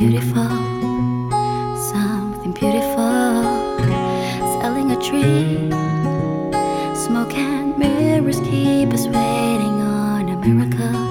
beautiful, something beautiful. Selling a dream, smoke and mirrors keep us waiting on a miracle.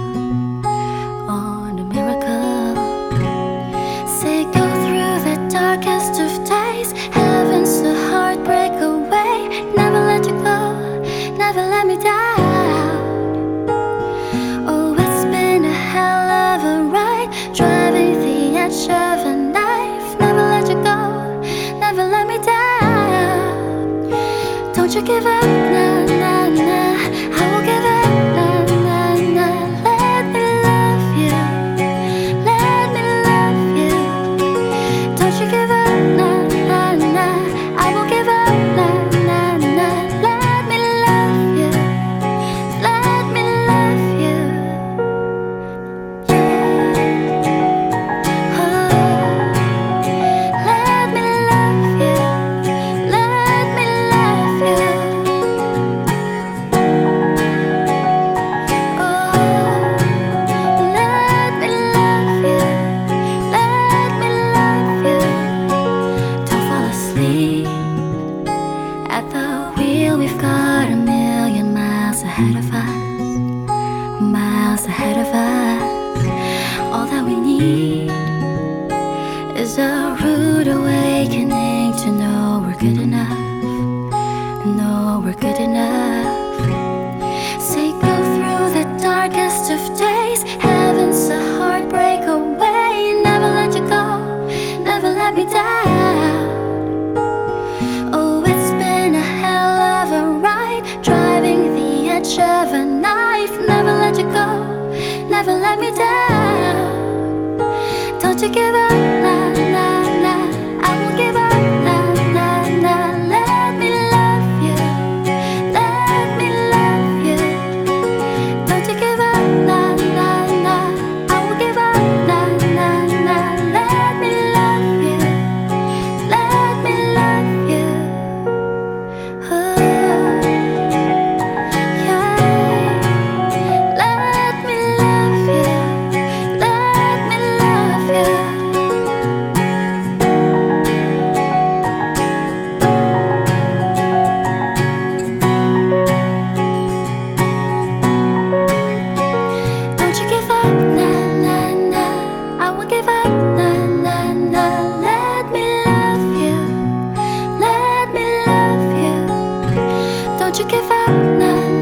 should give up ahead of us. All that we need is a rude awakening to know we're good enough. Know we're good enough. Say, go through the darkest of days. Heaven's a heartbreak away. Never let you go, never let me die. never let me down. Don't you give up. 难